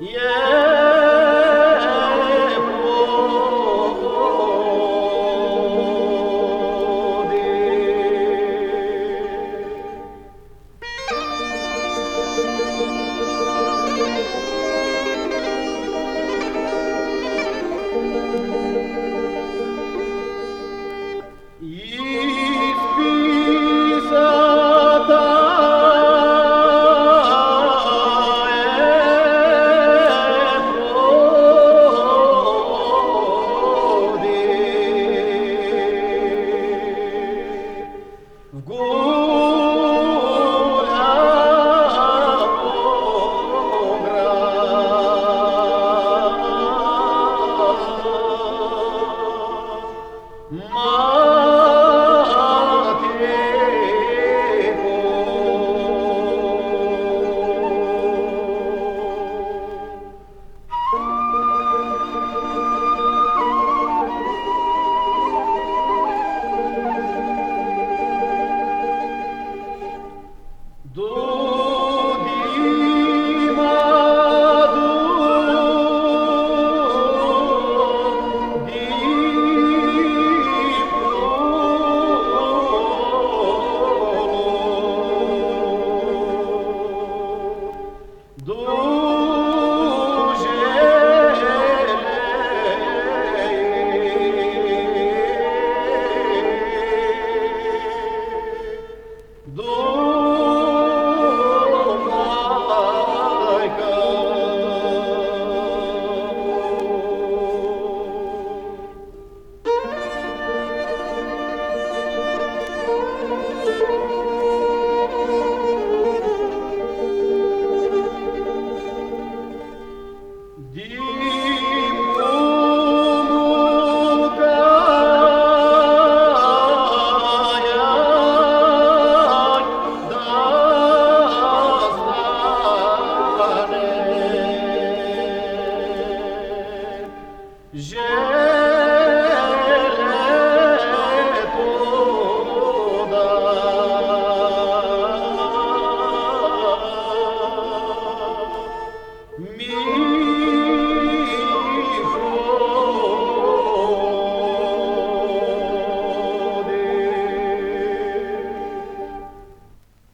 Yeah. Jesus.